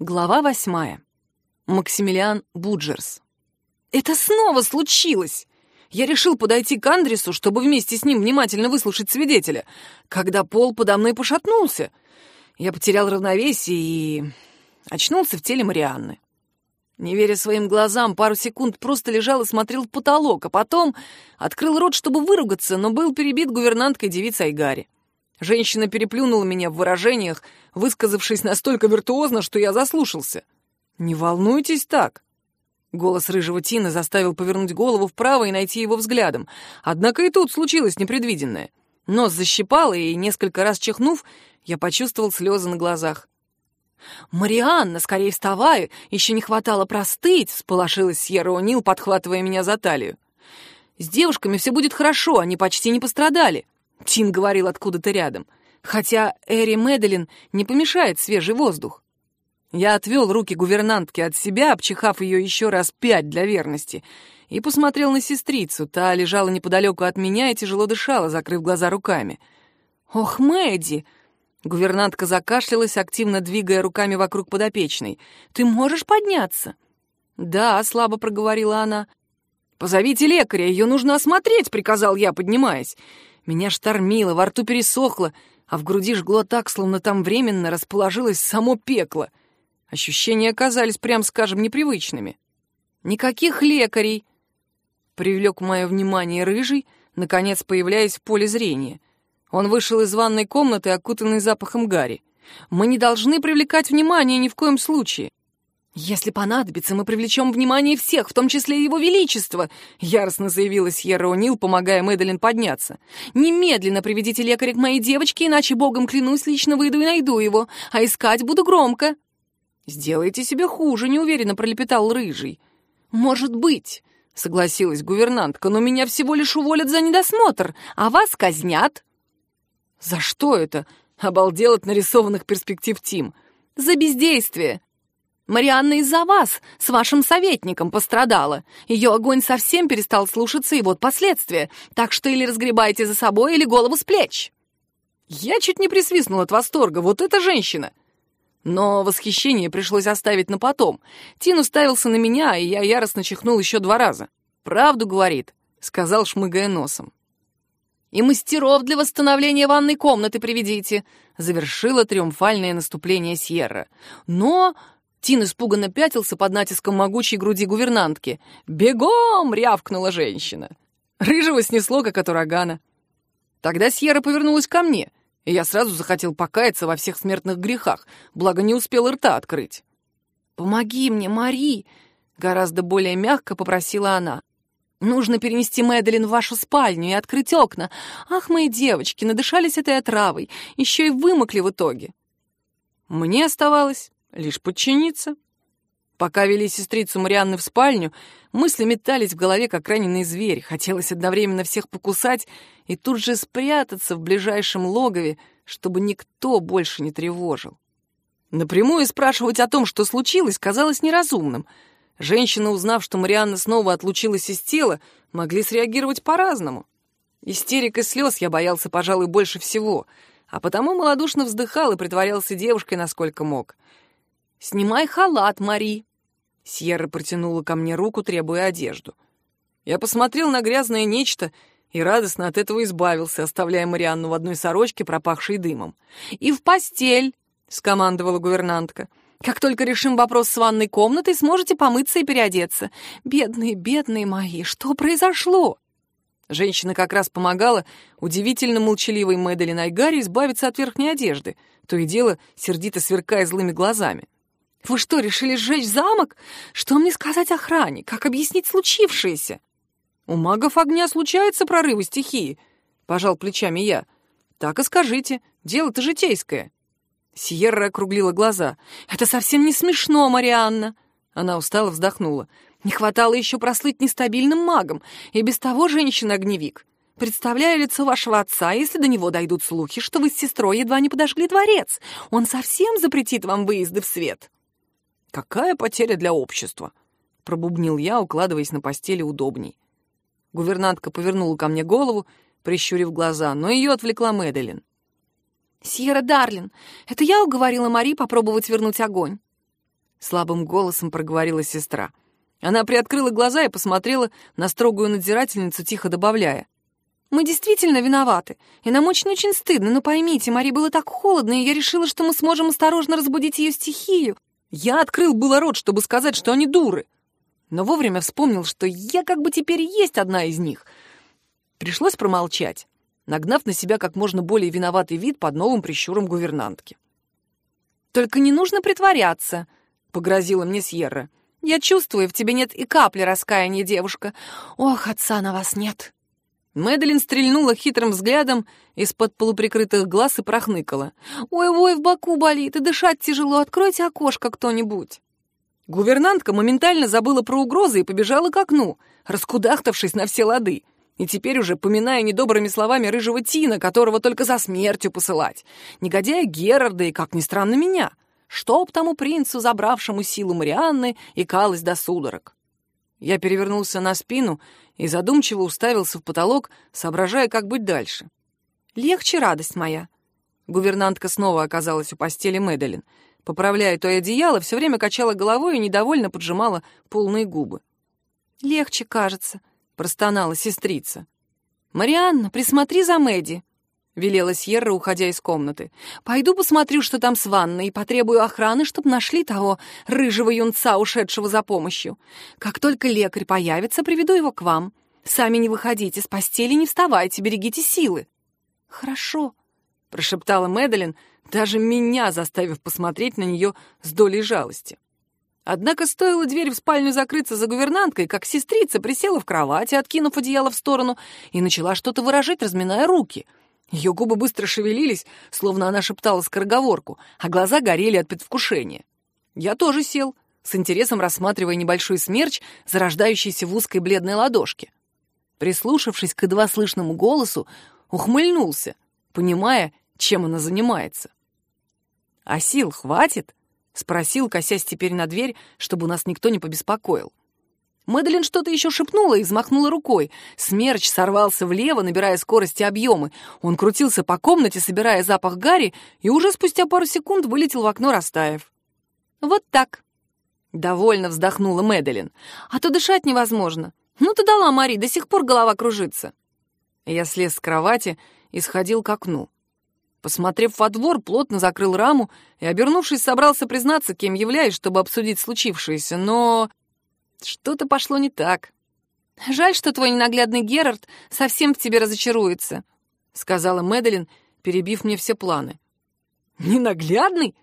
Глава восьмая. Максимилиан Буджерс. Это снова случилось! Я решил подойти к Андресу, чтобы вместе с ним внимательно выслушать свидетеля, когда пол подо мной пошатнулся. Я потерял равновесие и очнулся в теле Марианны. Не веря своим глазам, пару секунд просто лежал и смотрел в потолок, а потом открыл рот, чтобы выругаться, но был перебит гувернанткой девицей Айгари. Женщина переплюнула меня в выражениях, высказавшись настолько виртуозно, что я заслушался. «Не волнуйтесь так». Голос рыжего Тина заставил повернуть голову вправо и найти его взглядом. Однако и тут случилось непредвиденное. Нос защипало, и, несколько раз чихнув, я почувствовал слезы на глазах. «Марианна, скорее вставай! Еще не хватало простыть!» — сполошилась Сьерра О'Нил, подхватывая меня за талию. «С девушками все будет хорошо, они почти не пострадали. Тин говорил откуда-то рядом. Хотя Эри Медлин не помешает свежий воздух. Я отвел руки гувернантки от себя, обчихав ее еще раз пять для верности, и посмотрел на сестрицу. Та лежала неподалеку от меня и тяжело дышала, закрыв глаза руками. «Ох, Мэдди!» Гувернантка закашлялась, активно двигая руками вокруг подопечной. «Ты можешь подняться?» «Да», — слабо проговорила она. «Позовите лекаря, ее нужно осмотреть», — приказал я, поднимаясь. Меня штормило, во рту пересохло, а в груди жгло так, словно там временно расположилось само пекло. Ощущения оказались, прям скажем, непривычными. «Никаких лекарей!» Привлек мое внимание рыжий, наконец появляясь в поле зрения. Он вышел из ванной комнаты, окутанный запахом гари. «Мы не должны привлекать внимание ни в коем случае. «Если понадобится, мы привлечем внимание всех, в том числе и его величество», — яростно заявила Сьерра О'Нил, помогая Мэдалин подняться. «Немедленно приведите лекаря к моей девочке, иначе, богом клянусь, лично выйду и найду его, а искать буду громко». «Сделайте себе хуже», — неуверенно пролепетал Рыжий. «Может быть», — согласилась гувернантка, «но меня всего лишь уволят за недосмотр, а вас казнят». «За что это?» — обалдел от нарисованных перспектив Тим. «За бездействие. Марианна из-за вас, с вашим советником, пострадала. Ее огонь совсем перестал слушаться, и вот последствия. Так что или разгребайте за собой, или голову с плеч». Я чуть не присвистнул от восторга. Вот эта женщина! Но восхищение пришлось оставить на потом. Тин уставился на меня, и я яростно чихнул еще два раза. «Правду говорит», — сказал, шмыгая носом. «И мастеров для восстановления ванной комнаты приведите», — завершила триумфальное наступление Сьерра. «Но Тин испуганно пятился под натиском могучей груди гувернантки. «Бегом!» — рявкнула женщина. Рыжего снесло, как от урагана. Тогда Сьерра повернулась ко мне, и я сразу захотел покаяться во всех смертных грехах, благо не успел рта открыть. «Помоги мне, Мари!» — гораздо более мягко попросила она. «Нужно перенести Мэдалин в вашу спальню и открыть окна. Ах, мои девочки, надышались этой отравой, еще и вымокли в итоге». Мне оставалось лишь подчиниться. Пока вели сестрицу Марианны в спальню, мысли метались в голове, как раненый зверь. Хотелось одновременно всех покусать и тут же спрятаться в ближайшем логове, чтобы никто больше не тревожил. Напрямую спрашивать о том, что случилось, казалось неразумным. Женщины, узнав, что Марианна снова отлучилась из тела, могли среагировать по-разному. Истерик и слез я боялся, пожалуй, больше всего, а потому малодушно вздыхал и притворялся девушкой, насколько мог — «Снимай халат, Мари!» Сьерра протянула ко мне руку, требуя одежду. Я посмотрел на грязное нечто и радостно от этого избавился, оставляя Марианну в одной сорочке, пропахшей дымом. «И в постель!» — скомандовала гувернантка. «Как только решим вопрос с ванной комнатой, сможете помыться и переодеться. Бедные, бедные мои, что произошло?» Женщина как раз помогала удивительно молчаливой Мэдалин Айгари избавиться от верхней одежды, то и дело сердито сверкая злыми глазами. Вы что, решили сжечь замок? Что мне сказать охране? Как объяснить случившееся? У магов огня случаются прорывы стихии, пожал плечами я. Так и скажите, дело-то житейское. Сьерра округлила глаза. «Это совсем не смешно, Марианна!» Она устало вздохнула. «Не хватало еще прослыть нестабильным магом, и без того женщина-огневик. Представляю лицо вашего отца, если до него дойдут слухи, что вы с сестрой едва не подожгли дворец. Он совсем запретит вам выезды в свет». «Какая потеря для общества?» — пробубнил я, укладываясь на постели удобней. Гувернантка повернула ко мне голову, прищурив глаза, но ее отвлекла Мэдалин. «Сьерра Дарлин, это я уговорила Мари попробовать вернуть огонь?» — слабым голосом проговорила сестра. Она приоткрыла глаза и посмотрела на строгую надзирательницу, тихо добавляя. «Мы действительно виноваты, и нам очень-очень стыдно, но поймите, Мари было так холодно, и я решила, что мы сможем осторожно разбудить ее стихию». Я открыл было рот, чтобы сказать, что они дуры, но вовремя вспомнил, что я как бы теперь есть одна из них. Пришлось промолчать, нагнав на себя как можно более виноватый вид под новым прищуром гувернантки. «Только не нужно притворяться», — погрозила мне Сьерра. «Я чувствую, в тебе нет и капли раскаяния, девушка. Ох, отца на вас нет». Мэдалин стрельнула хитрым взглядом из-под полуприкрытых глаз и прохныкала. «Ой-ой, в боку болит, и дышать тяжело. Откройте окошко кто-нибудь». Гувернантка моментально забыла про угрозы и побежала к окну, раскудахтавшись на все лады. И теперь уже поминая недобрыми словами рыжего Тина, которого только за смертью посылать. Негодяя Герарда и, как ни странно, меня. Чтоб тому принцу, забравшему силу Марианны, икалось до судорог. Я перевернулся на спину и задумчиво уставился в потолок, соображая, как быть дальше. «Легче, радость моя!» Гувернантка снова оказалась у постели Мэдалин. Поправляя то одеяло, все время качала головой и недовольно поджимала полные губы. «Легче, кажется», — простонала сестрица. «Марианна, присмотри за Мэдди», — велела Сьерра, уходя из комнаты. «Пойду посмотрю, что там с ванной, и потребую охраны, чтобы нашли того рыжего юнца, ушедшего за помощью. Как только лекарь появится, приведу его к вам. Сами не выходите, с постели не вставайте, берегите силы». «Хорошо», — прошептала Мэдалин, даже меня заставив посмотреть на нее с долей жалости. Однако стоило дверь в спальню закрыться за гувернанткой, как сестрица присела в кровати, откинув одеяло в сторону, и начала что-то выражать, разминая руки. Ее губы быстро шевелились, словно она шептала скороговорку, а глаза горели от предвкушения. Я тоже сел, с интересом рассматривая небольшой смерч, зарождающийся в узкой бледной ладошке. Прислушавшись к едва слышному голосу, ухмыльнулся, понимая, чем она занимается. «А сил хватит?» — спросил, косясь теперь на дверь, чтобы нас никто не побеспокоил. Мэдалин что-то еще шепнула и взмахнула рукой. Смерч сорвался влево, набирая скорость и объемы. Он крутился по комнате, собирая запах гари, и уже спустя пару секунд вылетел в окно, растаяв. «Вот так», — довольно вздохнула Мэдалин. «А то дышать невозможно. Ну ты дала, Мари, до сих пор голова кружится». Я слез с кровати и сходил к окну. Посмотрев во двор, плотно закрыл раму и, обернувшись, собрался признаться, кем являюсь, чтобы обсудить случившееся, но... Что-то пошло не так. «Жаль, что твой ненаглядный Герард совсем в тебе разочаруется», — сказала Мэдалин, перебив мне все планы. «Ненаглядный?»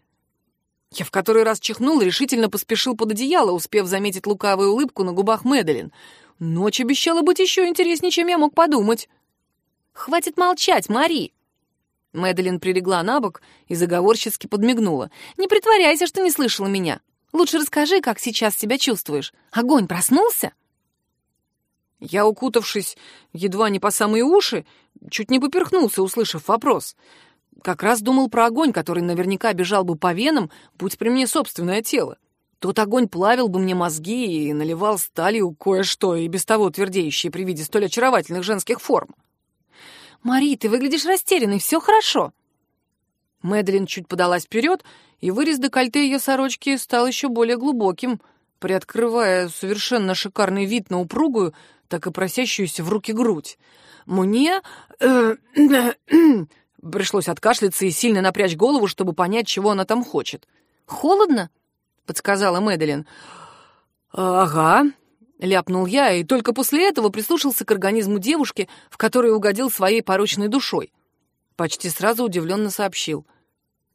Я в который раз чихнул решительно поспешил под одеяло, успев заметить лукавую улыбку на губах Мэдалин. Ночь обещала быть еще интереснее, чем я мог подумать. «Хватит молчать, Мари!» Мэдалин прилегла на бок и заговорчески подмигнула. «Не притворяйся, что не слышала меня. Лучше расскажи, как сейчас себя чувствуешь. Огонь проснулся?» Я, укутавшись едва не по самые уши, чуть не поперхнулся, услышав вопрос. Как раз думал про огонь, который наверняка бежал бы по венам, будь при мне собственное тело. Тот огонь плавил бы мне мозги и наливал сталью кое-что, и без того твердеющее при виде столь очаровательных женских форм. «Мари, ты выглядишь растерянной, все хорошо». Мэдлин чуть подалась вперед, и вырез декольте ее сорочки стал еще более глубоким, приоткрывая совершенно шикарный вид на упругую, так и просящуюся в руки грудь. Мне... Э, пришлось откашляться и сильно напрячь голову, чтобы понять, чего она там хочет. «Холодно?» — подсказала Мэдалин. «Ага», Ляпнул я, и только после этого прислушался к организму девушки, в которой угодил своей порочной душой. Почти сразу удивленно сообщил.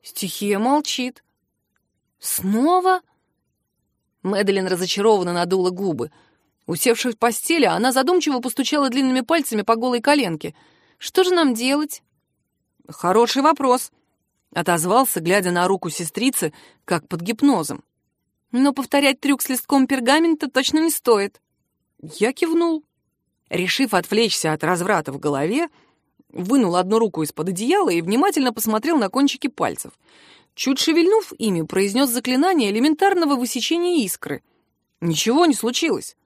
«Стихия молчит». «Снова?» Мэдалин разочарованно надула губы. Усевшись в постели, она задумчиво постучала длинными пальцами по голой коленке. «Что же нам делать?» «Хороший вопрос», — отозвался, глядя на руку сестрицы, как под гипнозом. Но повторять трюк с листком пергамента точно не стоит. Я кивнул. Решив отвлечься от разврата в голове, вынул одну руку из-под одеяла и внимательно посмотрел на кончики пальцев. Чуть шевельнув ими, произнес заклинание элементарного высечения искры. Ничего не случилось.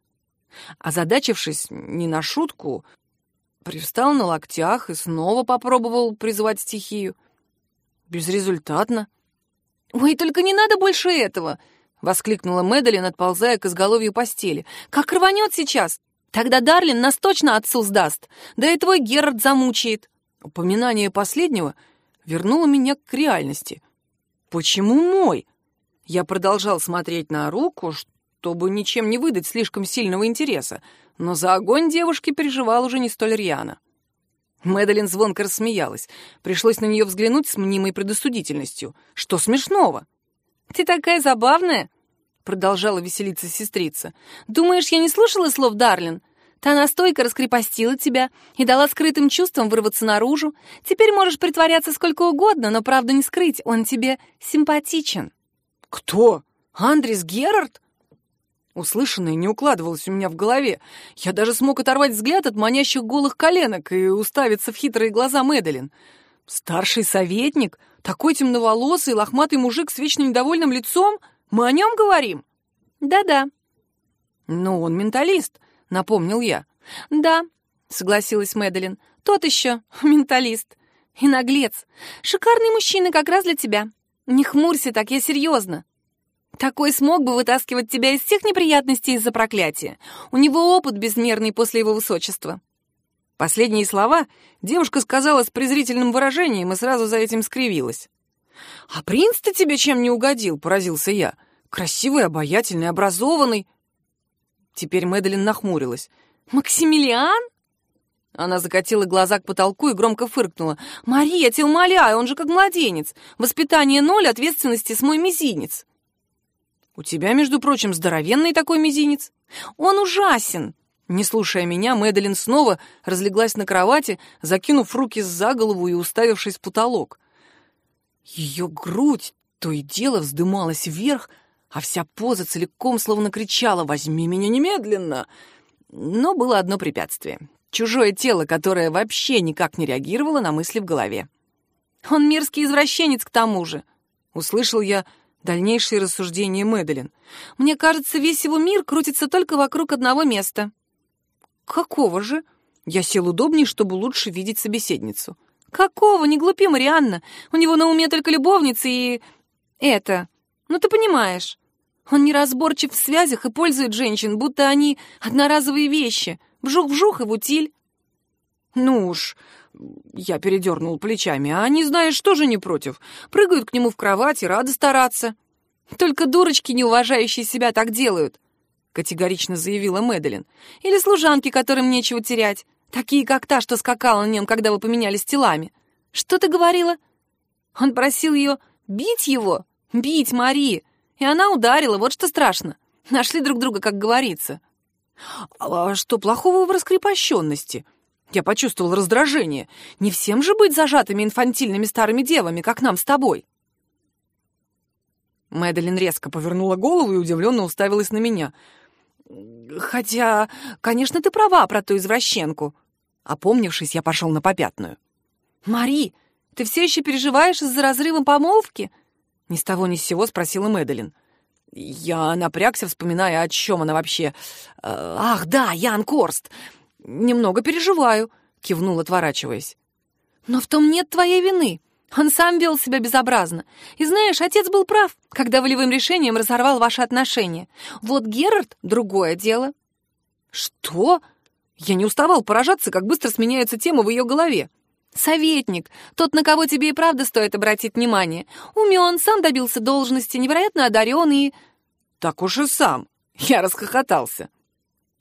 Озадачившись не на шутку, привстал на локтях и снова попробовал призвать стихию. Безрезультатно. «Ой, только не надо больше этого!» — воскликнула Мэдалин, отползая к изголовью постели. «Как рванет сейчас! Тогда Дарлин нас точно отцу сдаст, да и твой Герард замучает!» Упоминание последнего вернуло меня к реальности. «Почему мой?» Я продолжал смотреть на руку, чтобы ничем не выдать слишком сильного интереса, но за огонь девушки переживал уже не столь рьяно. Мэдалин звонко рассмеялась. Пришлось на нее взглянуть с мнимой предосудительностью. «Что смешного?» «Ты такая забавная!» — продолжала веселиться сестрица. «Думаешь, я не слушала слов Дарлин? Та настойка раскрепостила тебя и дала скрытым чувствам вырваться наружу. Теперь можешь притворяться сколько угодно, но правду не скрыть, он тебе симпатичен». «Кто? Андрис Герард?» Услышанное не укладывалось у меня в голове. Я даже смог оторвать взгляд от манящих голых коленок и уставиться в хитрые глаза Мэдалин. Старший советник? Такой темноволосый, лохматый мужик с вечно недовольным лицом? Мы о нем говорим? Да-да. Ну, он менталист, напомнил я. Да, согласилась Мэдалин. Тот еще менталист. И наглец. Шикарный мужчина как раз для тебя. Не хмурься так, я серьезно. Такой смог бы вытаскивать тебя из всех неприятностей из-за проклятия. У него опыт безмерный после его высочества. Последние слова девушка сказала с презрительным выражением и сразу за этим скривилась. «А принц-то тебе чем не угодил?» — поразился я. «Красивый, обаятельный, образованный». Теперь Мэдалин нахмурилась. «Максимилиан?» Она закатила глаза к потолку и громко фыркнула. «Мария, я тебя умоляю, он же как младенец. Воспитание ноль, ответственности с мой мизинец». «У тебя, между прочим, здоровенный такой мизинец». «Он ужасен!» Не слушая меня, Мэдалин снова разлеглась на кровати, закинув руки за голову и уставившись в потолок. Ее грудь то и дело вздымалась вверх, а вся поза целиком словно кричала «Возьми меня немедленно!». Но было одно препятствие — чужое тело, которое вообще никак не реагировало на мысли в голове. «Он мерзкий извращенец к тому же!» — услышал я дальнейшие рассуждения Мэдалин. «Мне кажется, весь его мир крутится только вокруг одного места». «Какого же?» Я сел удобнее, чтобы лучше видеть собеседницу. «Какого? Не глупи, Марианна. У него на уме только любовницы и... это. Ну, ты понимаешь. Он неразборчив в связях и пользует женщин, будто они одноразовые вещи. Вжух-вжух и в утиль». «Ну уж...» Я передернул плечами. «А они, знаешь, тоже не против. Прыгают к нему в кровать и рады стараться». «Только дурочки, не уважающие себя, так делают. — категорично заявила Мэдалин. «Или служанки, которым нечего терять. Такие, как та, что скакала на нем, когда вы поменялись телами. Что ты говорила?» Он просил ее бить его, бить Мари, и она ударила, вот что страшно. Нашли друг друга, как говорится. «А что плохого в раскрепощенности?» Я почувствовал раздражение. Не всем же быть зажатыми инфантильными старыми девами, как нам с тобой. Мэдалин резко повернула голову и удивленно уставилась на меня — Хотя, конечно, ты права про ту извращенку. Опомнившись, я пошел на попятную. Мари, ты все еще переживаешь из-за разрыва помолвки? Ни с того ни с сего спросила Мэдалин. Я напрягся, вспоминая, о чем она вообще. Э, «Ах, да, Ян Корст! Немного переживаю», — кивнул, отворачиваясь. «Но в том нет твоей вины. Он сам вел себя безобразно. И знаешь, отец был прав, когда волевым решением разорвал ваши отношения. Вот Герард — другое дело». «Что?» Я не уставал поражаться, как быстро сменяется тема в ее голове. «Советник, тот, на кого тебе и правда стоит обратить внимание. Умен, сам добился должности, невероятно одарен и...» «Так уж и сам». Я расхохотался.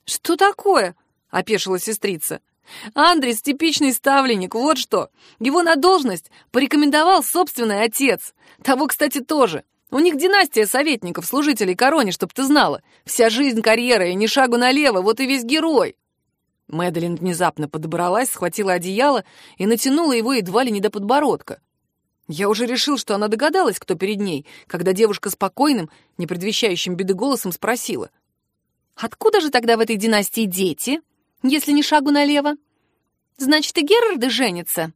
«Что такое?» — опешила сестрица. Андрес — типичный ставленник, вот что. Его на должность порекомендовал собственный отец. Того, кстати, тоже. У них династия советников, служителей короне, чтоб ты знала. Вся жизнь, карьера и ни шагу налево, вот и весь герой. Мэдалин внезапно подобралась, схватила одеяло и натянула его едва ли не до подбородка. Я уже решил, что она догадалась, кто перед ней, когда девушка спокойным, не предвещающим беды голосом спросила. «Откуда же тогда в этой династии дети?» Если не шагу налево. Значит, и Герарды женятся.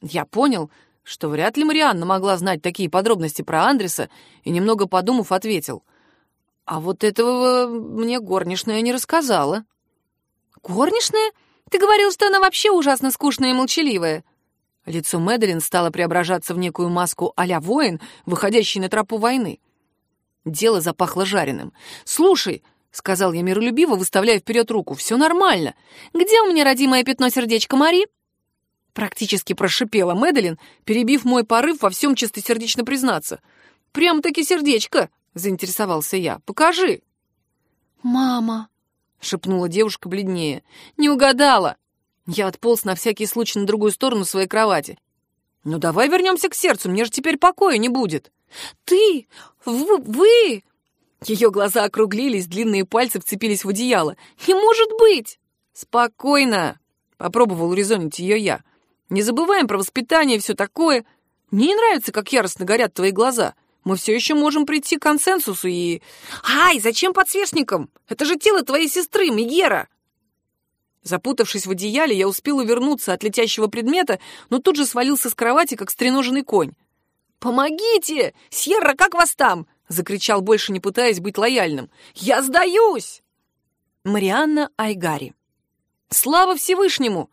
Я понял, что вряд ли Марианна могла знать такие подробности про Андреса, и, немного подумав, ответил. А вот этого мне горничная не рассказала. Горничная? Ты говорил, что она вообще ужасно скучная и молчаливая. Лицо Мэдалин стало преображаться в некую маску а воин, выходящий на тропу войны. Дело запахло жареным. «Слушай», — сказал я миролюбиво, выставляя вперед руку, — «все нормально. Где у меня родимое пятно сердечко Мари?» Практически прошипела Мэдалин, перебив мой порыв во всем чистосердечно признаться. «Прям-таки сердечко!» — заинтересовался я. «Покажи!» «Мама!» — шепнула девушка бледнее. «Не угадала!» Я отполз на всякий случай на другую сторону своей кровати. «Ну давай вернемся к сердцу, мне же теперь покоя не будет!» «Ты! В вы!» Ее глаза округлились, длинные пальцы вцепились в одеяло. «Не может быть!» «Спокойно!» — попробовал урезонить ее я. «Не забываем про воспитание и все такое. Мне не нравится, как яростно горят твои глаза. Мы все еще можем прийти к консенсусу и...» «Ай, зачем подсвечником? Это же тело твоей сестры, Мегера!» Запутавшись в одеяле, я успел увернуться от летящего предмета, но тут же свалился с кровати, как стреноженный конь. «Помогите! Сьерра, как вас там?» — закричал, больше не пытаясь быть лояльным. «Я сдаюсь!» Марианна Айгари. «Слава Всевышнему!»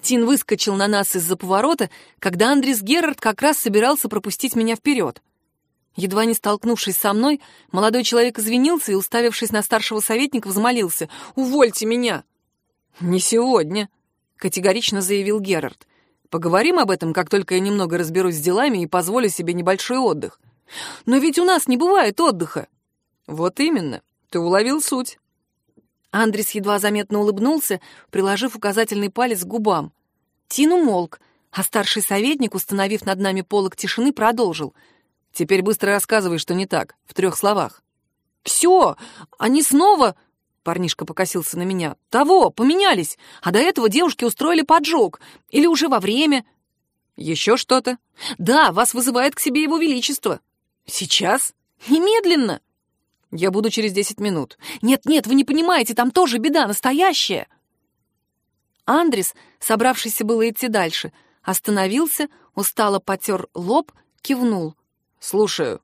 Тин выскочил на нас из-за поворота, когда Андрис Герард как раз собирался пропустить меня вперед. Едва не столкнувшись со мной, молодой человек извинился и, уставившись на старшего советника, взмолился. «Увольте меня!» «Не сегодня», — категорично заявил Герард. «Поговорим об этом, как только я немного разберусь с делами и позволю себе небольшой отдых. Но ведь у нас не бывает отдыха». «Вот именно, ты уловил суть». Андрис едва заметно улыбнулся, приложив указательный палец к губам. Тин умолк, а старший советник, установив над нами полок тишины, продолжил — Теперь быстро рассказывай, что не так, в трех словах. «Все! Они снова...» Парнишка покосился на меня. «Того, поменялись, а до этого девушки устроили поджог. Или уже во время...» «Еще что-то?» «Да, вас вызывает к себе его величество». «Сейчас? Немедленно!» «Я буду через десять минут». «Нет-нет, вы не понимаете, там тоже беда настоящая!» Андрис, собравшийся было идти дальше, остановился, устало потер лоб, кивнул. «Слушаю».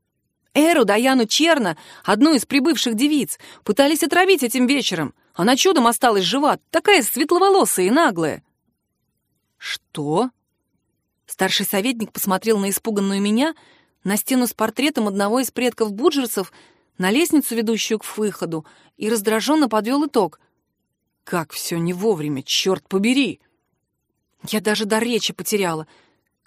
Эру Даяну Черна, одну из прибывших девиц, пытались отравить этим вечером. Она чудом осталась жива, такая светловолосая и наглая. «Что?» Старший советник посмотрел на испуганную меня, на стену с портретом одного из предков Буджерсов, на лестницу, ведущую к выходу, и раздраженно подвел итог. «Как все не вовремя, черт побери!» Я даже до речи потеряла.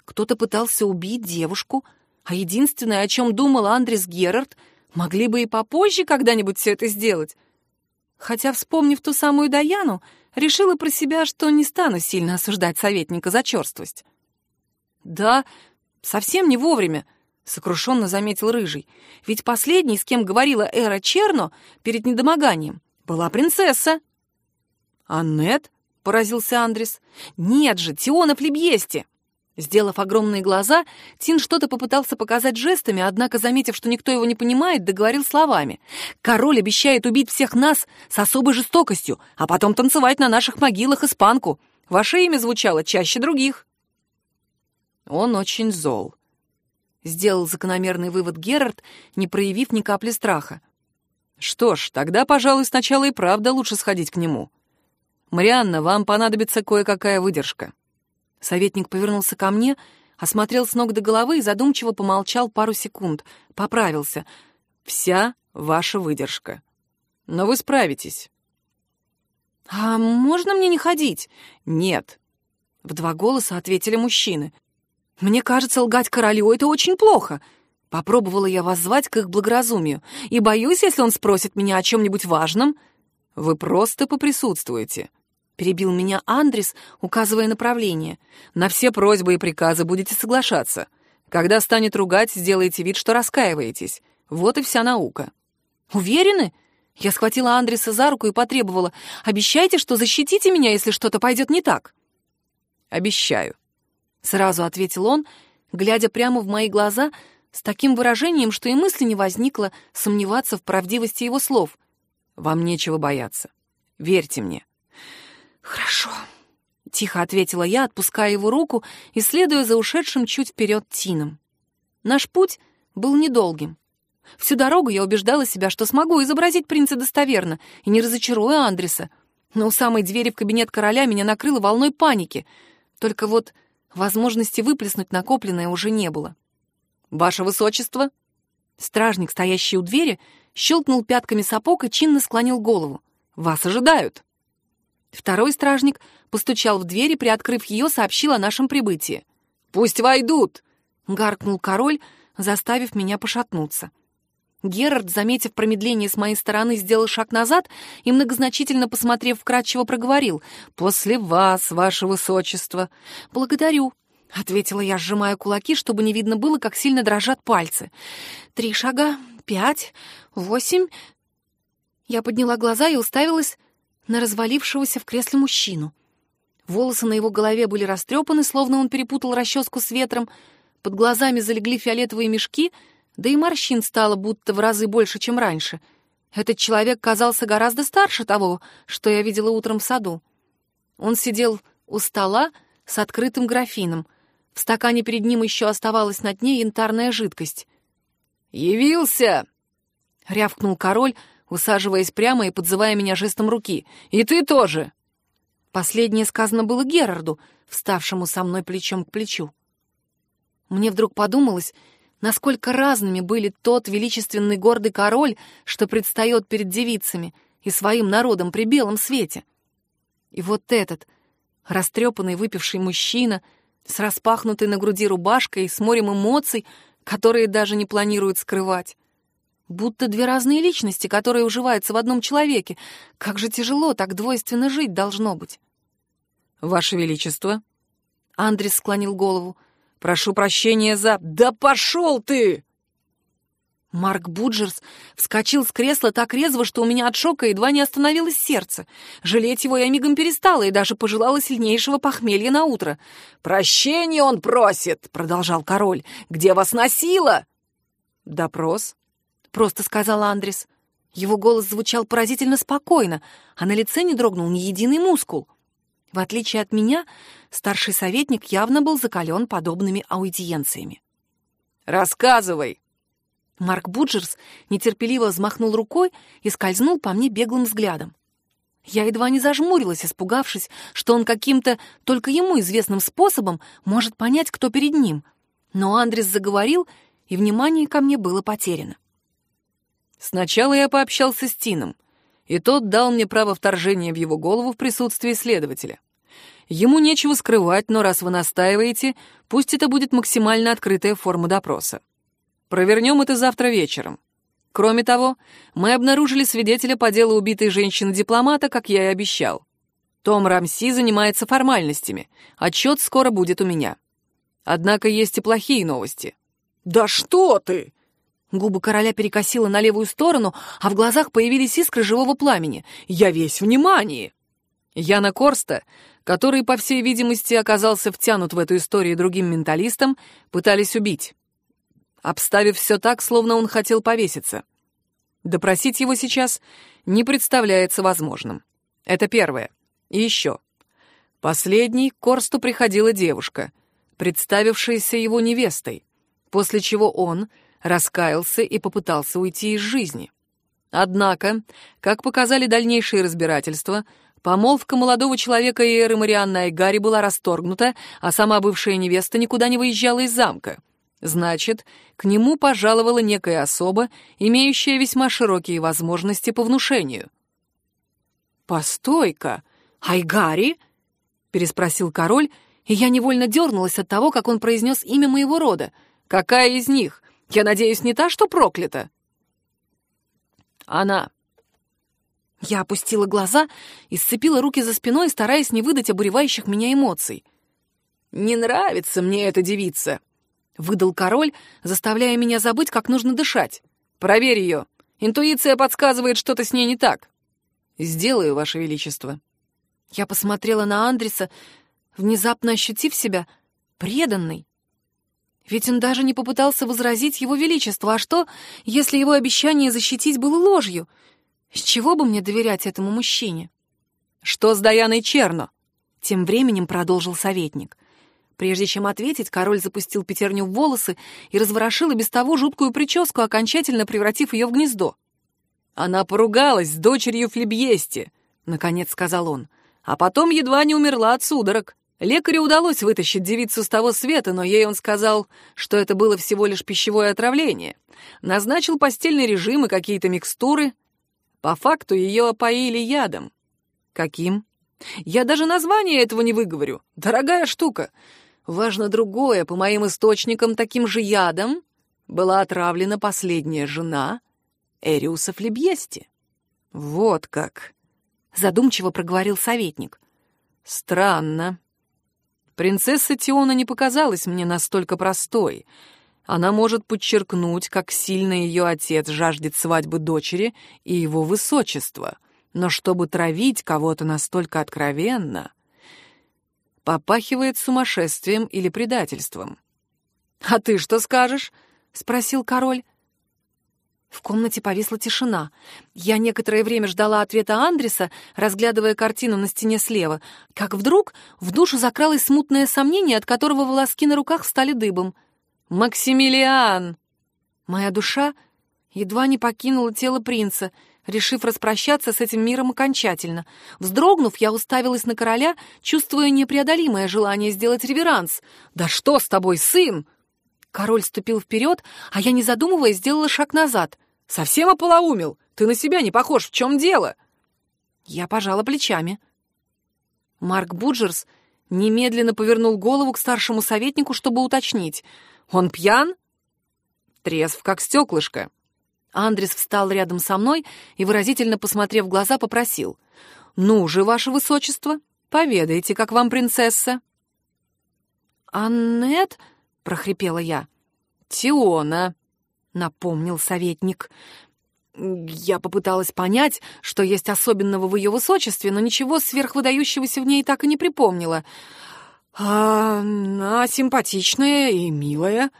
Кто-то пытался убить девушку — а единственное, о чем думал Андрес Герард, могли бы и попозже когда-нибудь все это сделать. Хотя, вспомнив ту самую Даяну, решила про себя, что не стану сильно осуждать советника за черствость. «Да, совсем не вовремя», — сокрушенно заметил Рыжий. «Ведь последней, с кем говорила Эра Черно перед недомоганием, была принцесса». «Аннет?» — поразился Андрес. «Нет же, Тиона Флебьести!» Сделав огромные глаза, Тин что-то попытался показать жестами, однако, заметив, что никто его не понимает, договорил словами. «Король обещает убить всех нас с особой жестокостью, а потом танцевать на наших могилах испанку. Ваше имя звучало чаще других». «Он очень зол», — сделал закономерный вывод Герард, не проявив ни капли страха. «Что ж, тогда, пожалуй, сначала и правда лучше сходить к нему. Марианна, вам понадобится кое-какая выдержка». Советник повернулся ко мне, осмотрел с ног до головы и задумчиво помолчал пару секунд. Поправился. «Вся ваша выдержка. Но вы справитесь». «А можно мне не ходить?» «Нет». В два голоса ответили мужчины. «Мне кажется, лгать королю — это очень плохо». Попробовала я воззвать к их благоразумию. И боюсь, если он спросит меня о чем-нибудь важном, вы просто поприсутствуете. Перебил меня Андрис, указывая направление. «На все просьбы и приказы будете соглашаться. Когда станет ругать, сделайте вид, что раскаиваетесь. Вот и вся наука». «Уверены?» Я схватила Андреса за руку и потребовала. «Обещайте, что защитите меня, если что-то пойдет не так». «Обещаю», — сразу ответил он, глядя прямо в мои глаза с таким выражением, что и мысли не возникло сомневаться в правдивости его слов. «Вам нечего бояться. Верьте мне». «Хорошо», — тихо ответила я, отпуская его руку и следуя за ушедшим чуть вперед Тином. Наш путь был недолгим. Всю дорогу я убеждала себя, что смогу изобразить принца достоверно и не разочарую Андреса. Но у самой двери в кабинет короля меня накрыло волной паники. Только вот возможности выплеснуть накопленное уже не было. «Ваше высочество!» Стражник, стоящий у двери, щелкнул пятками сапог и чинно склонил голову. «Вас ожидают!» Второй стражник постучал в дверь и, приоткрыв ее, сообщил о нашем прибытии. «Пусть войдут!» — гаркнул король, заставив меня пошатнуться. Герард, заметив промедление с моей стороны, сделал шаг назад и, многозначительно посмотрев вкратчиво, проговорил «После вас, ваше высочество». «Благодарю», — ответила я, сжимая кулаки, чтобы не видно было, как сильно дрожат пальцы. «Три шага, пять, восемь...» Я подняла глаза и уставилась на развалившегося в кресле мужчину. Волосы на его голове были растрепаны, словно он перепутал расческу с ветром, под глазами залегли фиолетовые мешки, да и морщин стало будто в разы больше, чем раньше. Этот человек казался гораздо старше того, что я видела утром в саду. Он сидел у стола с открытым графином. В стакане перед ним еще оставалась на дне янтарная жидкость. «Явился!» — рявкнул король, усаживаясь прямо и подзывая меня жестом руки. «И ты тоже!» Последнее сказано было Герарду, вставшему со мной плечом к плечу. Мне вдруг подумалось, насколько разными были тот величественный гордый король, что предстает перед девицами и своим народом при белом свете. И вот этот, растрепанный выпивший мужчина, с распахнутой на груди рубашкой, с морем эмоций, которые даже не планируют скрывать. Будто две разные личности, которые уживаются в одном человеке. Как же тяжело так двойственно жить должно быть. «Ваше Величество!» Андрес склонил голову. «Прошу прощения за...» «Да пошел ты!» Марк Буджерс вскочил с кресла так резво, что у меня от шока едва не остановилось сердце. Жалеть его я мигом перестала и даже пожелала сильнейшего похмелья на утро. «Прощения он просит!» — продолжал король. «Где вас носило?» «Допрос?» — просто сказал Андрес. Его голос звучал поразительно спокойно, а на лице не дрогнул ни единый мускул. В отличие от меня, старший советник явно был закален подобными аудиенциями. «Рассказывай!» Марк Буджерс нетерпеливо взмахнул рукой и скользнул по мне беглым взглядом. Я едва не зажмурилась, испугавшись, что он каким-то только ему известным способом может понять, кто перед ним. Но Андрес заговорил, и внимание ко мне было потеряно. Сначала я пообщался с Тином, и тот дал мне право вторжения в его голову в присутствии следователя. Ему нечего скрывать, но раз вы настаиваете, пусть это будет максимально открытая форма допроса. Провернем это завтра вечером. Кроме того, мы обнаружили свидетеля по делу убитой женщины-дипломата, как я и обещал. Том Рамси занимается формальностями. Отчет скоро будет у меня. Однако есть и плохие новости. «Да что ты!» Губы короля перекосило на левую сторону, а в глазах появились искры живого пламени. «Я весь внимание!» Яна Корста, который, по всей видимости, оказался втянут в эту историю другим менталистом, пытались убить, обставив все так, словно он хотел повеситься. Допросить его сейчас не представляется возможным. Это первое. И еще. Последней Корсту приходила девушка, представившаяся его невестой, после чего он раскаялся и попытался уйти из жизни. Однако, как показали дальнейшие разбирательства, помолвка молодого человека и Эры Марианны Айгари была расторгнута, а сама бывшая невеста никуда не выезжала из замка. Значит, к нему пожаловала некая особа, имеющая весьма широкие возможности по внушению. «Постой-ка, Айгари?» — переспросил король, и я невольно дернулась от того, как он произнес имя моего рода. «Какая из них? Я надеюсь, не та, что проклята?» «Она». Я опустила глаза и сцепила руки за спиной, стараясь не выдать обуревающих меня эмоций. «Не нравится мне эта девица», — выдал король, заставляя меня забыть, как нужно дышать. «Проверь ее. Интуиция подсказывает, что-то с ней не так». «Сделаю, Ваше Величество». Я посмотрела на Андреса, внезапно ощутив себя преданной. Ведь он даже не попытался возразить его величеству. А что, если его обещание защитить было ложью? С чего бы мне доверять этому мужчине? Что с Даяной Черно? Тем временем продолжил советник. Прежде чем ответить, король запустил пятерню в волосы и разворошил и без того жуткую прическу, окончательно превратив ее в гнездо. «Она поругалась с дочерью Флебьести», — наконец сказал он, «а потом едва не умерла от судорог. Лекарю удалось вытащить девицу с того света, но ей он сказал, что это было всего лишь пищевое отравление. Назначил постельный режим и какие-то микстуры. По факту ее опоили ядом. Каким? Я даже название этого не выговорю. Дорогая штука. Важно другое. По моим источникам, таким же ядом была отравлена последняя жена Эриуса Флебьести. Вот как. Задумчиво проговорил советник. Странно. Принцесса Тиона не показалась мне настолько простой. Она может подчеркнуть, как сильно ее отец жаждет свадьбы дочери и его высочества. Но чтобы травить кого-то настолько откровенно, попахивает сумасшествием или предательством. «А ты что скажешь?» — спросил король. В комнате повисла тишина. Я некоторое время ждала ответа Андреса, разглядывая картину на стене слева, как вдруг в душу закралось смутное сомнение, от которого волоски на руках стали дыбом. «Максимилиан!» Моя душа едва не покинула тело принца, решив распрощаться с этим миром окончательно. Вздрогнув, я уставилась на короля, чувствуя непреодолимое желание сделать реверанс. «Да что с тобой, сын?» Король ступил вперед, а я, не задумываясь, сделала шаг назад. «Совсем ополоумил? Ты на себя не похож, в чем дело?» Я пожала плечами. Марк Буджерс немедленно повернул голову к старшему советнику, чтобы уточнить. «Он пьян?» «Трезв, как стеклышко». Андрес встал рядом со мной и, выразительно посмотрев в глаза, попросил. «Ну же, ваше высочество, поведайте, как вам принцесса». «Аннет?» Прохрипела я. «Тиона», — напомнил советник. Я попыталась понять, что есть особенного в ее высочестве, но ничего сверхвыдающегося в ней так и не припомнила. «А она симпатичная и милая».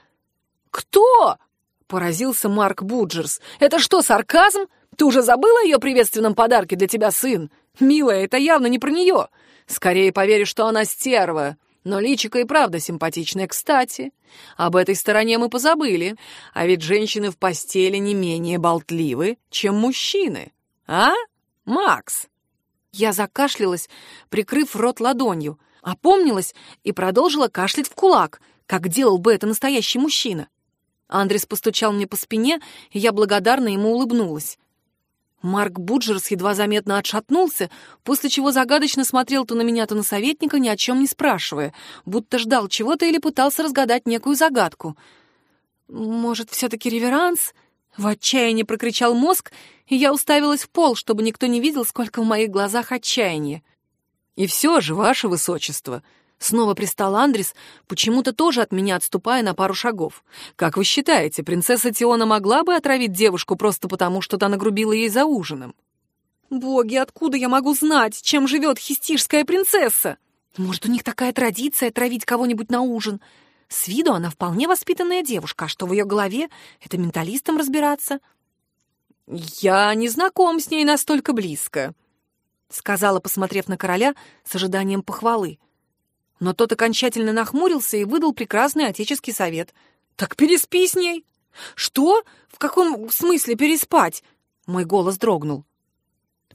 «Кто?» — поразился Марк Буджерс. «Это что, сарказм? Ты уже забыла о ее приветственном подарке для тебя, сын? Милая, это явно не про нее. Скорее поверишь, что она стерва. Но личико и правда симпатичное. Кстати, об этой стороне мы позабыли. А ведь женщины в постели не менее болтливы, чем мужчины. А, Макс?» Я закашлялась, прикрыв рот ладонью, опомнилась и продолжила кашлять в кулак, как делал бы это настоящий мужчина. Андрес постучал мне по спине, и я благодарно ему улыбнулась. Марк Буджерс едва заметно отшатнулся, после чего загадочно смотрел то на меня, то на советника, ни о чем не спрашивая, будто ждал чего-то или пытался разгадать некую загадку. «Может, все-таки реверанс?» В отчаянии прокричал мозг, и я уставилась в пол, чтобы никто не видел, сколько в моих глазах отчаяния. «И все же, ваше высочество!» Снова пристал Андрес, почему-то тоже от меня отступая на пару шагов. «Как вы считаете, принцесса Тиона могла бы отравить девушку просто потому, что та нагрубила ей за ужином?» «Боги, откуда я могу знать, чем живет хистишская принцесса? Может, у них такая традиция травить кого-нибудь на ужин? С виду она вполне воспитанная девушка, а что в ее голове, это менталистом разбираться». «Я не знаком с ней настолько близко», — сказала, посмотрев на короля с ожиданием похвалы. Но тот окончательно нахмурился и выдал прекрасный отеческий совет. «Так переспи с ней!» «Что? В каком смысле переспать?» Мой голос дрогнул.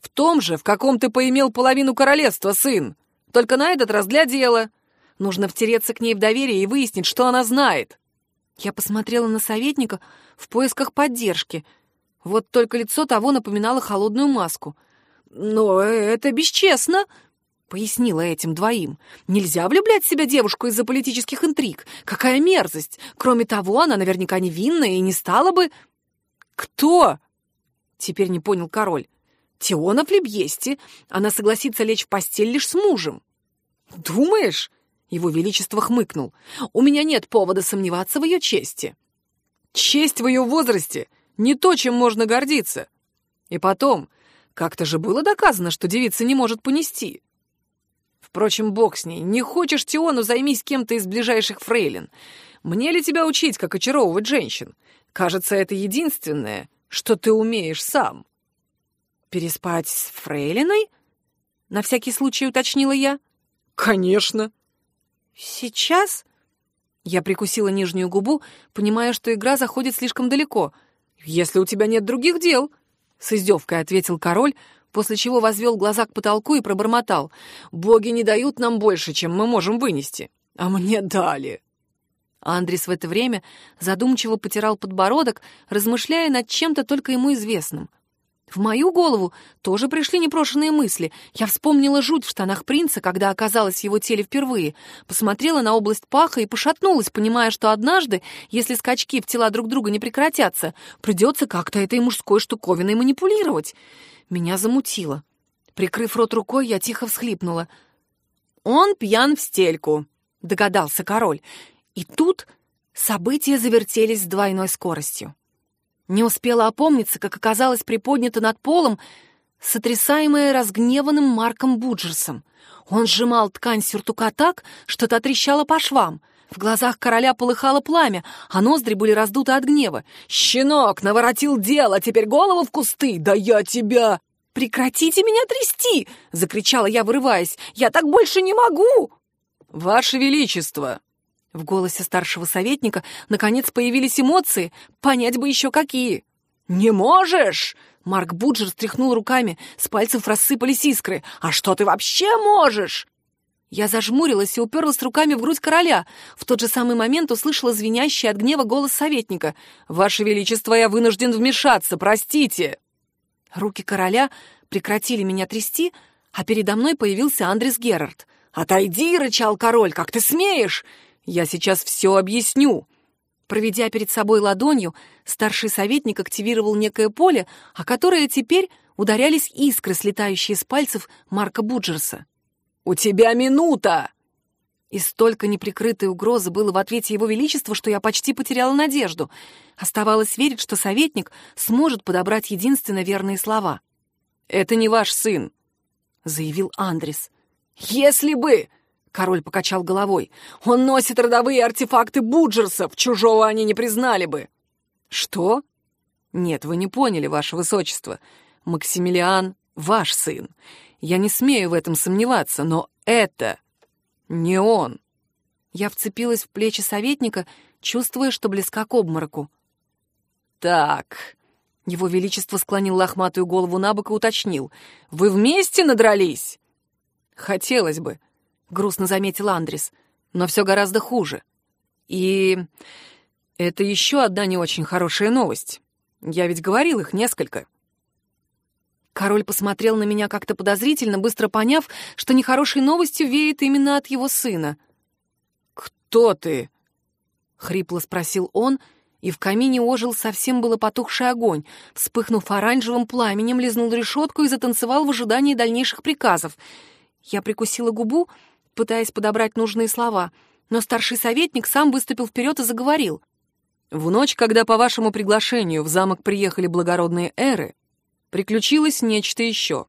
«В том же, в каком ты поимел половину королевства, сын. Только на этот раз для дела. Нужно втереться к ней в доверие и выяснить, что она знает». Я посмотрела на советника в поисках поддержки. Вот только лицо того напоминало холодную маску. «Но это бесчестно!» Пояснила этим двоим. Нельзя влюблять в себя девушку из-за политических интриг. Какая мерзость! Кроме того, она наверняка невинная и не стала бы... Кто? Теперь не понял король. Теона Флебьести. Она согласится лечь в постель лишь с мужем. Думаешь? Его Величество хмыкнул. У меня нет повода сомневаться в ее чести. Честь в ее возрасте — не то, чем можно гордиться. И потом, как-то же было доказано, что девица не может понести. Впрочем, бог с ней. Не хочешь Тиону, займись кем-то из ближайших фрейлин. Мне ли тебя учить, как очаровывать женщин? Кажется, это единственное, что ты умеешь сам. Переспать с фрейлиной? На всякий случай уточнила я. Конечно. Сейчас? Я прикусила нижнюю губу, понимая, что игра заходит слишком далеко. Если у тебя нет других дел, с издевкой ответил король, после чего возвел глаза к потолку и пробормотал. «Боги не дают нам больше, чем мы можем вынести, а мне дали». Андрис в это время задумчиво потирал подбородок, размышляя над чем-то только ему известным — в мою голову тоже пришли непрошенные мысли. Я вспомнила жуть в штанах принца, когда оказалась в его теле впервые, посмотрела на область паха и пошатнулась, понимая, что однажды, если скачки в тела друг друга не прекратятся, придется как-то этой мужской штуковиной манипулировать. Меня замутило. Прикрыв рот рукой, я тихо всхлипнула. «Он пьян в стельку», — догадался король. И тут события завертелись с двойной скоростью. Не успела опомниться, как оказалось приподнято над полом, сотрясаемая разгневанным Марком Буджерсом. Он сжимал ткань сюртука так, что та трещала по швам. В глазах короля полыхало пламя, а ноздри были раздуты от гнева. «Щенок, наворотил дело, теперь голову в кусты! Да я тебя...» «Прекратите меня трясти!» — закричала я, вырываясь. «Я так больше не могу!» «Ваше Величество!» В голосе старшего советника наконец появились эмоции, понять бы еще какие. «Не можешь!» Марк Буджер стряхнул руками, с пальцев рассыпались искры. «А что ты вообще можешь?» Я зажмурилась и уперлась руками в грудь короля. В тот же самый момент услышала звенящий от гнева голос советника. «Ваше Величество, я вынужден вмешаться, простите!» Руки короля прекратили меня трясти, а передо мной появился Андрес Герард. «Отойди!» — рычал король. «Как ты смеешь? Я сейчас все объясню!» Проведя перед собой ладонью, старший советник активировал некое поле, о которое теперь ударялись искры, слетающие с пальцев Марка Буджерса. «У тебя минута!» И столько неприкрытой угрозы было в ответе его величества, что я почти потеряла надежду. Оставалось верить, что советник сможет подобрать единственно верные слова. «Это не ваш сын», — заявил Андрис. «Если бы!» Король покачал головой. «Он носит родовые артефакты Буджерсов, чужого они не признали бы». «Что?» «Нет, вы не поняли, ваше высочество. Максимилиан — ваш сын. Я не смею в этом сомневаться, но это не он». Я вцепилась в плечи советника, чувствуя, что близка к обмороку. «Так...» Его Величество склонил лохматую голову на бок и уточнил. «Вы вместе надрались?» «Хотелось бы», грустно заметил Андрис. Но все гораздо хуже. И это еще одна не очень хорошая новость. Я ведь говорил их несколько. Король посмотрел на меня как-то подозрительно, быстро поняв, что нехорошей новостью веет именно от его сына. «Кто ты?» — хрипло спросил он, и в камине ожил совсем было потухший огонь. Вспыхнув оранжевым пламенем, лизнул решетку и затанцевал в ожидании дальнейших приказов. Я прикусила губу, пытаясь подобрать нужные слова, но старший советник сам выступил вперед и заговорил. «В ночь, когда по вашему приглашению в замок приехали благородные эры, приключилось нечто еще.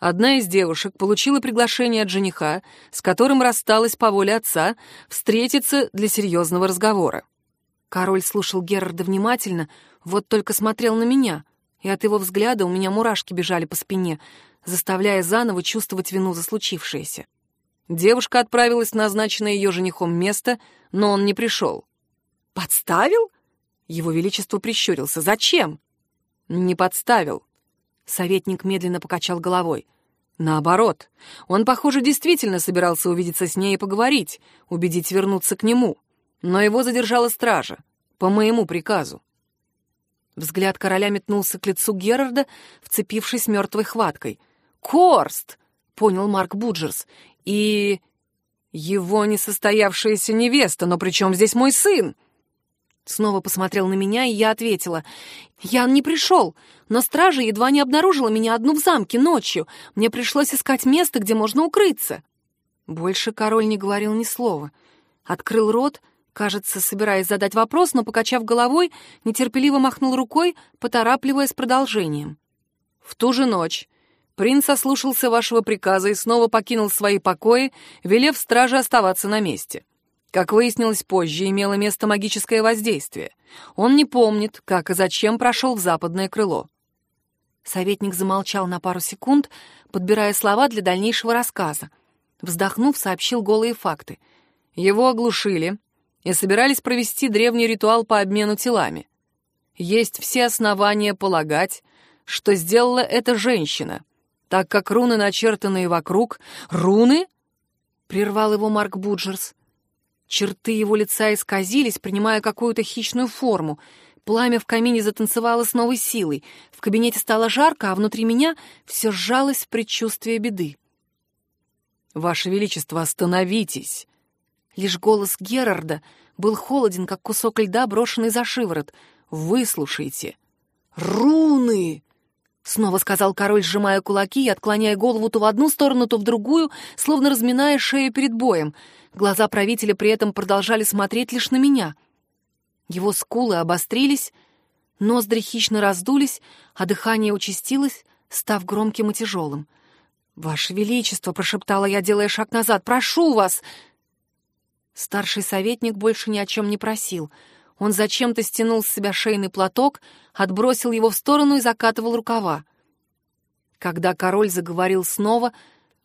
Одна из девушек получила приглашение от жениха, с которым рассталась по воле отца, встретиться для серьезного разговора. Король слушал Герарда внимательно, вот только смотрел на меня, и от его взгляда у меня мурашки бежали по спине, заставляя заново чувствовать вину за случившееся. Девушка отправилась в назначенное ее женихом место, но он не пришел. «Подставил?» Его Величество прищурился. «Зачем?» «Не подставил». Советник медленно покачал головой. «Наоборот, он, похоже, действительно собирался увидеться с ней и поговорить, убедить вернуться к нему. Но его задержала стража, по моему приказу». Взгляд короля метнулся к лицу Герарда, вцепившись мертвой хваткой. «Корст!» — понял Марк Буджерс. И его несостоявшаяся невеста, но при чем здесь мой сын? Снова посмотрел на меня, и я ответила. «Ян не пришел, но стража едва не обнаружила меня одну в замке ночью. Мне пришлось искать место, где можно укрыться». Больше король не говорил ни слова. Открыл рот, кажется, собираясь задать вопрос, но, покачав головой, нетерпеливо махнул рукой, поторапливая с продолжением. В ту же ночь Принц ослушался вашего приказа и снова покинул свои покои, велев страже оставаться на месте. Как выяснилось позже, имело место магическое воздействие. Он не помнит, как и зачем прошел в западное крыло. Советник замолчал на пару секунд, подбирая слова для дальнейшего рассказа. Вздохнув, сообщил голые факты. Его оглушили и собирались провести древний ритуал по обмену телами. Есть все основания полагать, что сделала эта женщина — так как руны, начертанные вокруг... Руны? Прервал его Марк Буджерс. Черты его лица исказились, принимая какую-то хищную форму. Пламя в камине затанцевало с новой силой. В кабинете стало жарко, а внутри меня все сжалось в предчувствие беды. «Ваше Величество, остановитесь!» Лишь голос Герарда был холоден, как кусок льда, брошенный за шиворот. «Выслушайте!» «Руны!» Снова сказал король, сжимая кулаки и отклоняя голову то в одну сторону, то в другую, словно разминая шею перед боем. Глаза правителя при этом продолжали смотреть лишь на меня. Его скулы обострились, ноздри хищно раздулись, а дыхание участилось, став громким и тяжелым. «Ваше Величество!» — прошептала я, делая шаг назад. «Прошу вас!» Старший советник больше ни о чем не просил — он зачем-то стянул с себя шейный платок, отбросил его в сторону и закатывал рукава. Когда король заговорил снова,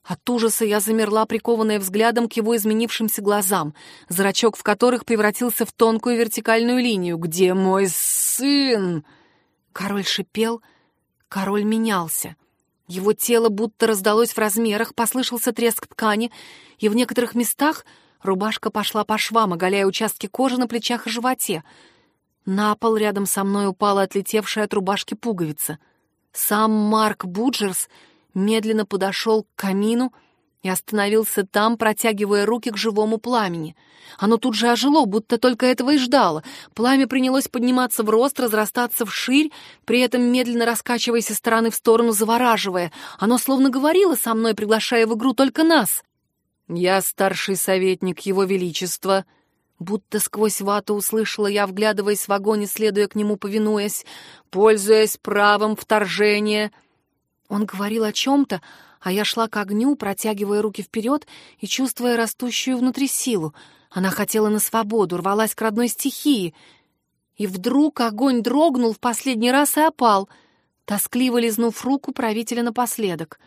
от ужаса я замерла, прикованная взглядом к его изменившимся глазам, зрачок в которых превратился в тонкую вертикальную линию. «Где мой сын?» Король шипел, король менялся. Его тело будто раздалось в размерах, послышался треск ткани, и в некоторых местах — Рубашка пошла по швам, оголяя участки кожи на плечах и животе. На пол рядом со мной упала отлетевшая от рубашки пуговица. Сам Марк Буджерс медленно подошел к камину и остановился там, протягивая руки к живому пламени. Оно тут же ожило, будто только этого и ждало. Пламя принялось подниматься в рост, разрастаться вширь, при этом медленно раскачиваясь из стороны в сторону, завораживая. Оно словно говорило со мной, приглашая в игру только нас. «Я старший советник Его Величества», Будто сквозь вату услышала я, вглядываясь в огонь и следуя к нему, повинуясь, пользуясь правом вторжения. Он говорил о чем-то, а я шла к огню, протягивая руки вперед и чувствуя растущую внутри силу. Она хотела на свободу, рвалась к родной стихии. И вдруг огонь дрогнул в последний раз и опал, тоскливо лизнув руку правителя напоследок.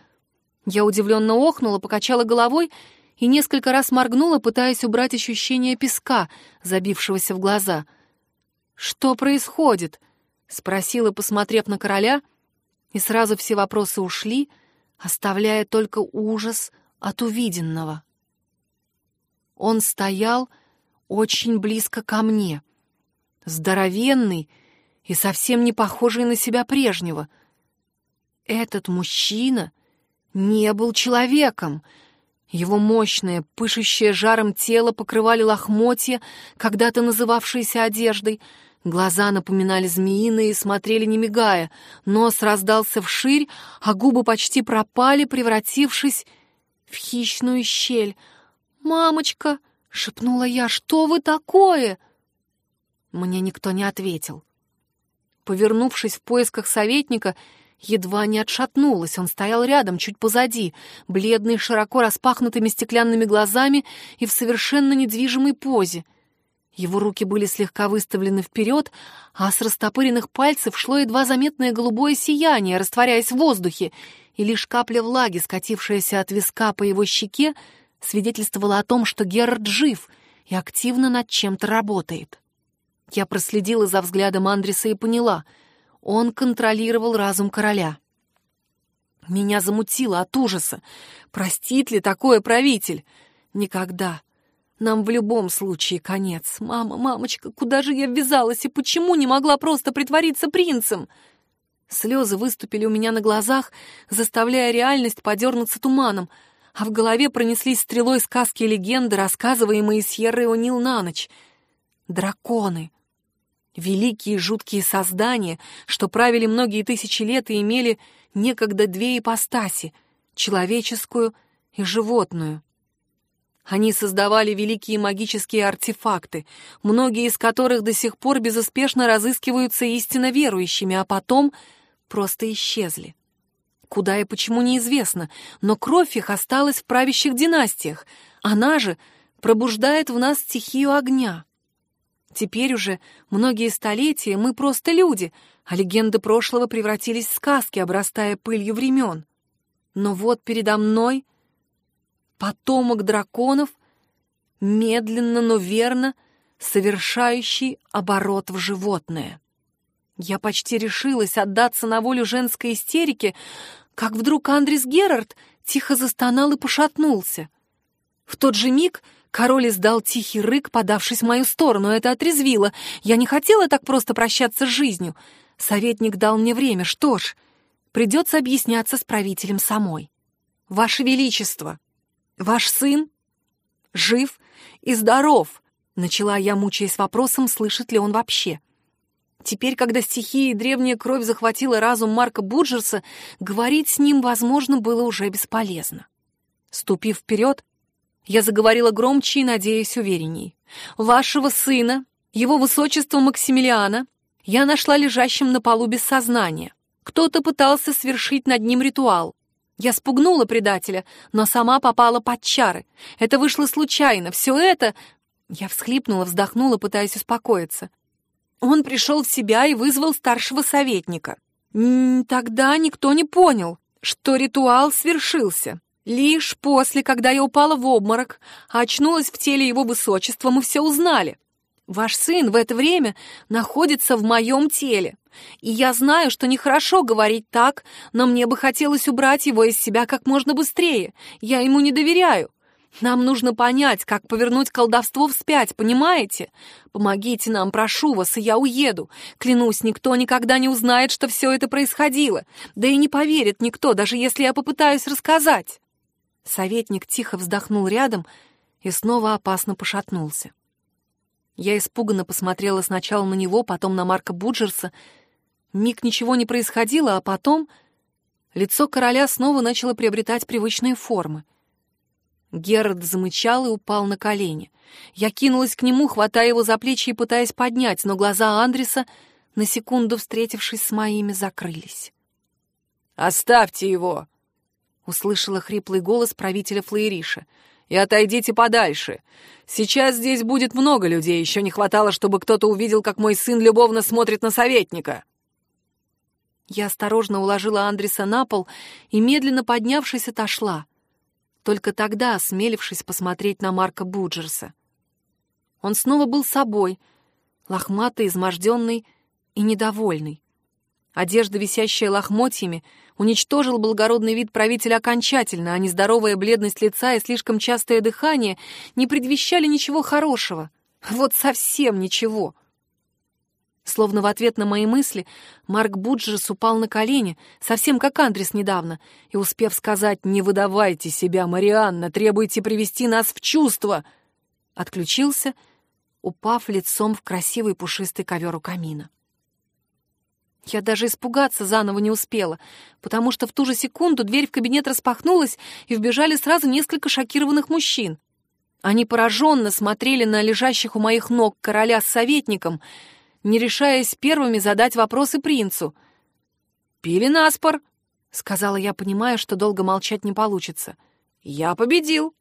Я удивленно охнула, покачала головой — и несколько раз моргнула, пытаясь убрать ощущение песка, забившегося в глаза. «Что происходит?» — спросила, посмотрев на короля, и сразу все вопросы ушли, оставляя только ужас от увиденного. Он стоял очень близко ко мне, здоровенный и совсем не похожий на себя прежнего. Этот мужчина не был человеком — его мощное, пышущее жаром тело покрывали лохмотья, когда-то называвшиеся одеждой. Глаза напоминали змеиные и смотрели не мигая. Нос раздался вширь, а губы почти пропали, превратившись в хищную щель. «Мамочка!» — шепнула я. «Что вы такое?» Мне никто не ответил. Повернувшись в поисках советника, Едва не отшатнулась, он стоял рядом, чуть позади, бледный, широко распахнутыми стеклянными глазами и в совершенно недвижимой позе. Его руки были слегка выставлены вперед, а с растопыренных пальцев шло едва заметное голубое сияние, растворяясь в воздухе, и лишь капля влаги, скатившаяся от виска по его щеке, свидетельствовала о том, что Герард жив и активно над чем-то работает. Я проследила за взглядом Андреса и поняла — он контролировал разум короля. Меня замутило от ужаса. Простит ли такое правитель? Никогда. Нам в любом случае конец. Мама, мамочка, куда же я ввязалась и почему не могла просто притвориться принцем? Слезы выступили у меня на глазах, заставляя реальность подернуться туманом, а в голове пронеслись стрелой сказки и легенды, рассказываемые Сьеррой О'Нил на ночь. Драконы. Великие жуткие создания, что правили многие тысячи лет и имели некогда две ипостаси — человеческую и животную. Они создавали великие магические артефакты, многие из которых до сих пор безуспешно разыскиваются истинно верующими, а потом просто исчезли. Куда и почему неизвестно, но кровь их осталась в правящих династиях. Она же пробуждает в нас стихию огня. Теперь уже многие столетия мы просто люди, а легенды прошлого превратились в сказки, обрастая пылью времен. Но вот передо мной потомок драконов, медленно, но верно совершающий оборот в животное. Я почти решилась отдаться на волю женской истерики, как вдруг Андрис Герард тихо застонал и пошатнулся. В тот же миг король издал тихий рык, подавшись в мою сторону. Это отрезвило. Я не хотела так просто прощаться с жизнью. Советник дал мне время. Что ж, придется объясняться с правителем самой. «Ваше Величество, ваш сын жив и здоров», — начала я, мучаясь вопросом, слышит ли он вообще. Теперь, когда стихия и древняя кровь захватила разум Марка Буджерса, говорить с ним, возможно, было уже бесполезно. Ступив вперед, я заговорила громче и, надеясь, уверенней. «Вашего сына, его высочество Максимилиана, я нашла лежащим на полу без сознания. Кто-то пытался свершить над ним ритуал. Я спугнула предателя, но сама попала под чары. Это вышло случайно. Все это...» Я всхлипнула, вздохнула, пытаясь успокоиться. Он пришел в себя и вызвал старшего советника. Тогда никто не понял, что ритуал свершился. Лишь после, когда я упала в обморок, а очнулась в теле его высочества, мы все узнали. Ваш сын в это время находится в моем теле. И я знаю, что нехорошо говорить так, но мне бы хотелось убрать его из себя как можно быстрее. Я ему не доверяю. Нам нужно понять, как повернуть колдовство вспять, понимаете? Помогите нам, прошу вас, и я уеду. Клянусь, никто никогда не узнает, что все это происходило. Да и не поверит никто, даже если я попытаюсь рассказать. Советник тихо вздохнул рядом и снова опасно пошатнулся. Я испуганно посмотрела сначала на него, потом на Марка Буджерса. Миг ничего не происходило, а потом лицо короля снова начало приобретать привычные формы. Герард замычал и упал на колени. Я кинулась к нему, хватая его за плечи и пытаясь поднять, но глаза Андреса, на секунду встретившись с моими, закрылись. «Оставьте его!» — услышала хриплый голос правителя Флейриша — и отойдите подальше. Сейчас здесь будет много людей, еще не хватало, чтобы кто-то увидел, как мой сын любовно смотрит на советника». Я осторожно уложила Андреса на пол и, медленно поднявшись, отошла. Только тогда, осмелившись посмотреть на Марка Буджерса. Он снова был собой, лохматый, изможденный и недовольный. Одежда, висящая лохмотьями, уничтожил благородный вид правителя окончательно, а нездоровая бледность лица и слишком частое дыхание не предвещали ничего хорошего. Вот совсем ничего. Словно в ответ на мои мысли, Марк Буджерс упал на колени, совсем как Андрес недавно, и, успев сказать «Не выдавайте себя, Марианна, требуйте привести нас в чувство», отключился, упав лицом в красивый пушистый ковер у камина. Я даже испугаться заново не успела, потому что в ту же секунду дверь в кабинет распахнулась, и вбежали сразу несколько шокированных мужчин. Они пораженно смотрели на лежащих у моих ног короля с советником, не решаясь первыми задать вопросы принцу. «Пили наспор», — сказала я, понимая, что долго молчать не получится. «Я победил».